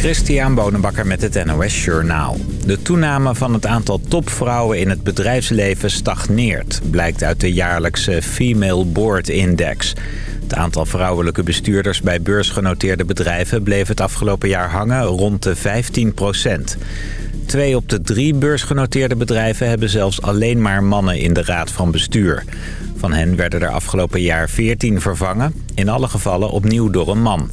Christian Bonenbakker met het NOS Journaal. De toename van het aantal topvrouwen in het bedrijfsleven stagneert... blijkt uit de jaarlijkse Female Board Index. Het aantal vrouwelijke bestuurders bij beursgenoteerde bedrijven... bleef het afgelopen jaar hangen rond de 15 procent. Twee op de drie beursgenoteerde bedrijven hebben zelfs alleen maar mannen in de raad van bestuur. Van hen werden er afgelopen jaar 14 vervangen, in alle gevallen opnieuw door een man.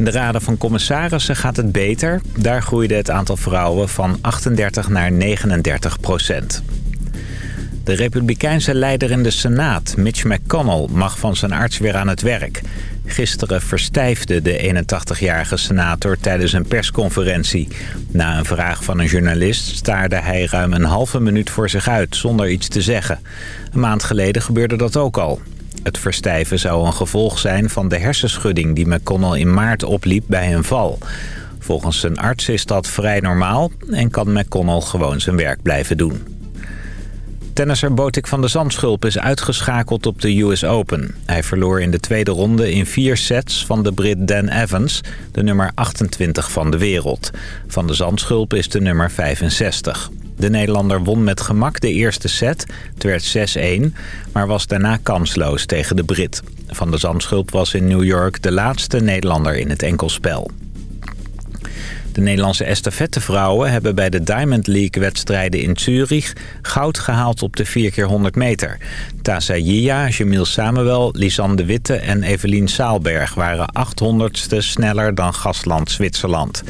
In de raden van commissarissen gaat het beter. Daar groeide het aantal vrouwen van 38 naar 39 procent. De republikeinse leider in de Senaat, Mitch McConnell, mag van zijn arts weer aan het werk. Gisteren verstijfde de 81-jarige senator tijdens een persconferentie. Na een vraag van een journalist staarde hij ruim een halve minuut voor zich uit zonder iets te zeggen. Een maand geleden gebeurde dat ook al. Het verstijven zou een gevolg zijn van de hersenschudding die McConnell in maart opliep bij een val. Volgens zijn arts is dat vrij normaal en kan McConnell gewoon zijn werk blijven doen. Tennisser Botik van de Zandschulp is uitgeschakeld op de US Open. Hij verloor in de tweede ronde in vier sets van de Brit Dan Evans, de nummer 28 van de wereld. Van de Zandschulp is de nummer 65. De Nederlander won met gemak de eerste set. Het werd 6-1, maar was daarna kansloos tegen de Brit. Van de Zandschulp was in New York de laatste Nederlander in het enkelspel. De Nederlandse estafettevrouwen hebben bij de Diamond League-wedstrijden in Zurich goud gehaald op de 4x100 meter. Tasa Jia, Jamil Samuel, Lisanne de Witte en Evelien Saalberg waren 800ste sneller dan gastland Zwitserland.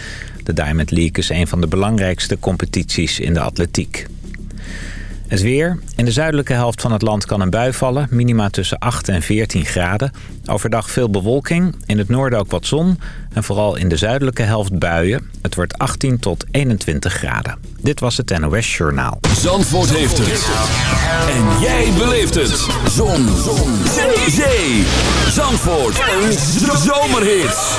De Diamond League is een van de belangrijkste competities in de atletiek. Het weer. In de zuidelijke helft van het land kan een bui vallen. Minima tussen 8 en 14 graden. Overdag veel bewolking. In het noorden ook wat zon. En vooral in de zuidelijke helft buien. Het wordt 18 tot 21 graden. Dit was het NOS Journaal. Zandvoort heeft het. En jij beleeft het. Zon. zon. Zee. Zee. Zandvoort. Een zomerhit.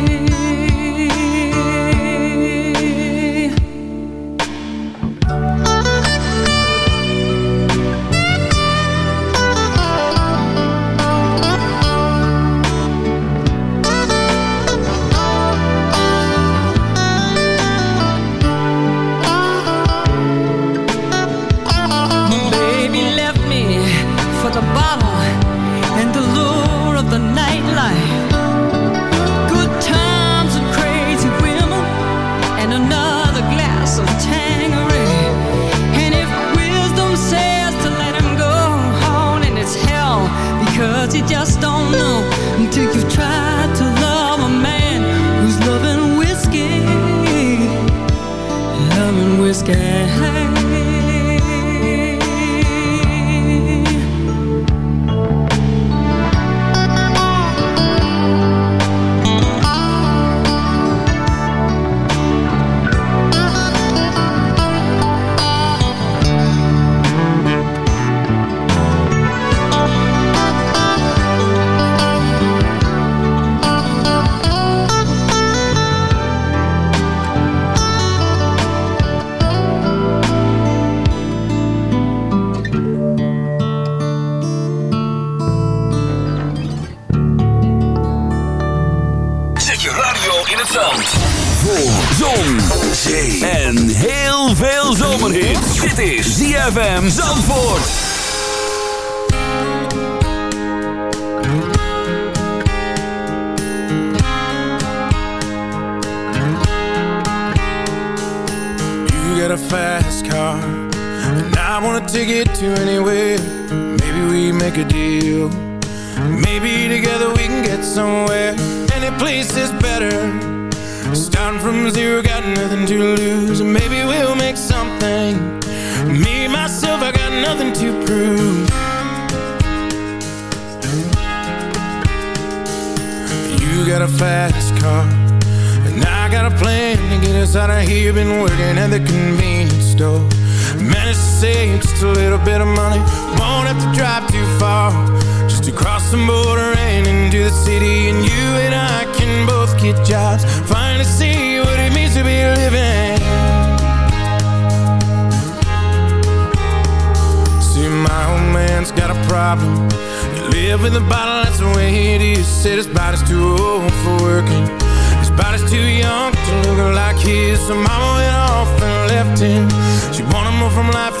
Border and into the city And you and I can both get jobs. Finally see what it means to be living. See my old man's got a problem. He Live in the bottle, that's the way it is. Said his body's too old for working. His body's too young to look like his. So mama went off and left him. She wanted more from life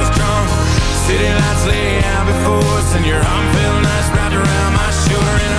City lights lay out before us And your arm felt nice wrapped around my shoulder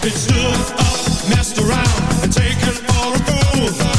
I've stood up, messed around, and taken for a fool.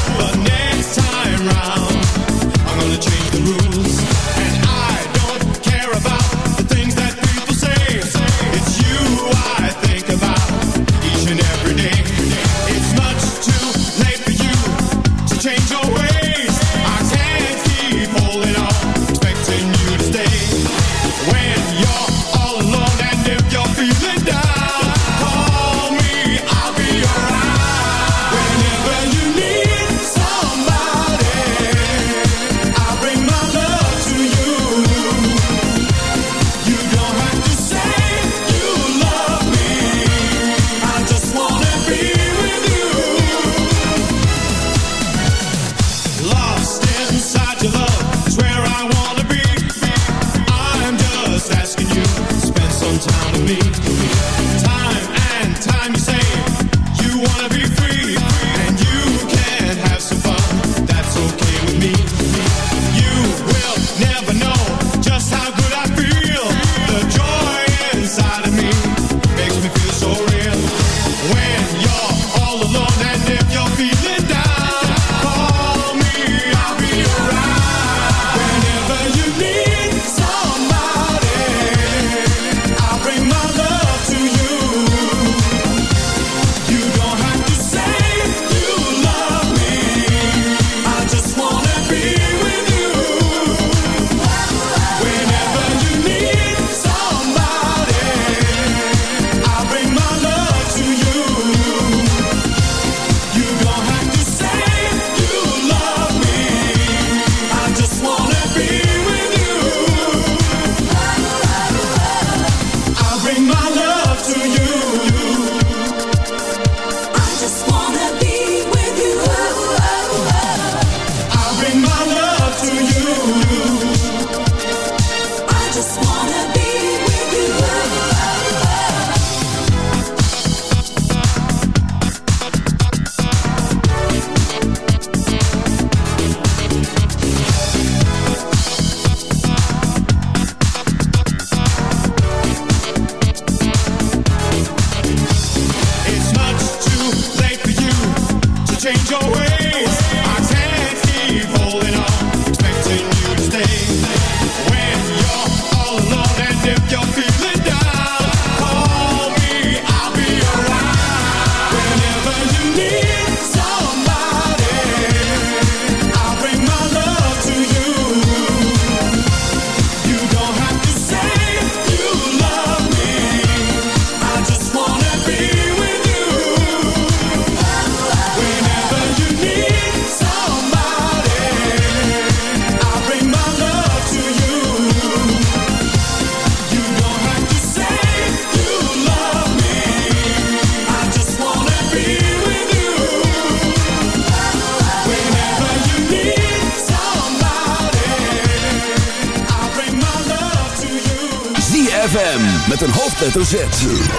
Hoofdletter Z.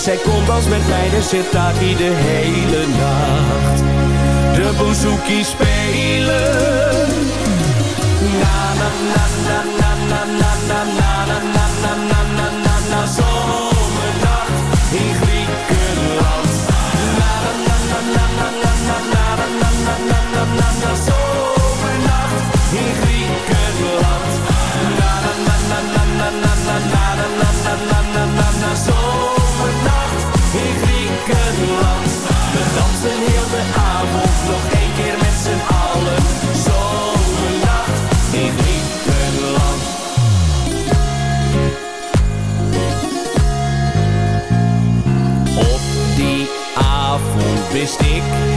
Zij komt als met mij, er zit daar de hele nacht. De bouzouki speelt.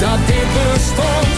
dat dit bestond.